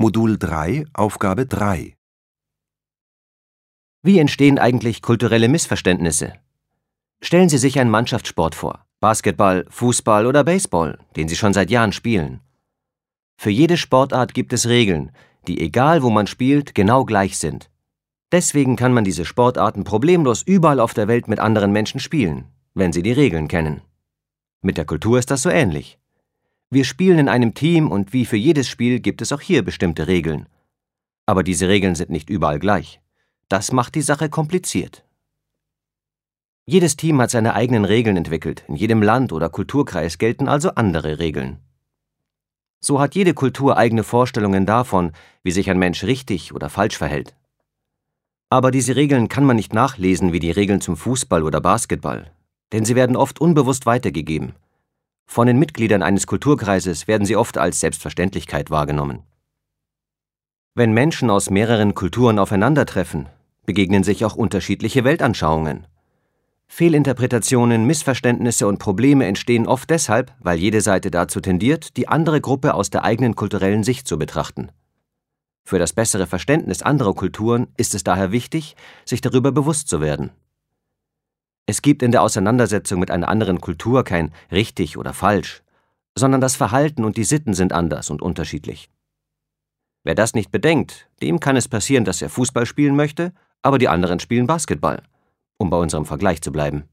Modul 3, Aufgabe 3. Wie entstehen eigentlich kulturelle Missverständnisse? Stellen Sie sich einen Mannschaftssport vor. Basketball, Fußball oder Baseball, den Sie schon seit Jahren spielen. Für jede Sportart gibt es Regeln, die egal wo man spielt, genau gleich sind. Deswegen kann man diese Sportarten problemlos überall auf der Welt mit anderen Menschen spielen, wenn sie die Regeln kennen. Mit der Kultur ist das so ähnlich. Wir spielen in einem Team und wie für jedes Spiel gibt es auch hier bestimmte Regeln. Aber diese Regeln sind nicht überall gleich. Das macht die Sache kompliziert. Jedes Team hat seine eigenen Regeln entwickelt, in jedem Land oder Kulturkreis gelten also andere Regeln. So hat jede Kultur eigene Vorstellungen davon, wie sich ein Mensch richtig oder falsch verhält. Aber diese Regeln kann man nicht nachlesen wie die Regeln zum Fußball oder Basketball, denn sie werden oft unbewusst weitergegeben. Von den Mitgliedern eines Kulturkreises werden sie oft als Selbstverständlichkeit wahrgenommen. Wenn Menschen aus mehreren Kulturen aufeinandertreffen, begegnen sich auch unterschiedliche Weltanschauungen. Fehlinterpretationen, Missverständnisse und Probleme entstehen oft deshalb, weil jede Seite dazu tendiert, die andere Gruppe aus der eigenen kulturellen Sicht zu betrachten. Für das bessere Verständnis anderer Kulturen ist es daher wichtig, sich darüber bewusst zu werden. Es gibt in der Auseinandersetzung mit einer anderen Kultur kein richtig oder falsch, sondern das Verhalten und die Sitten sind anders und unterschiedlich. Wer das nicht bedenkt, dem kann es passieren, dass er Fußball spielen möchte, aber die anderen spielen Basketball um bei unserem Vergleich zu bleiben.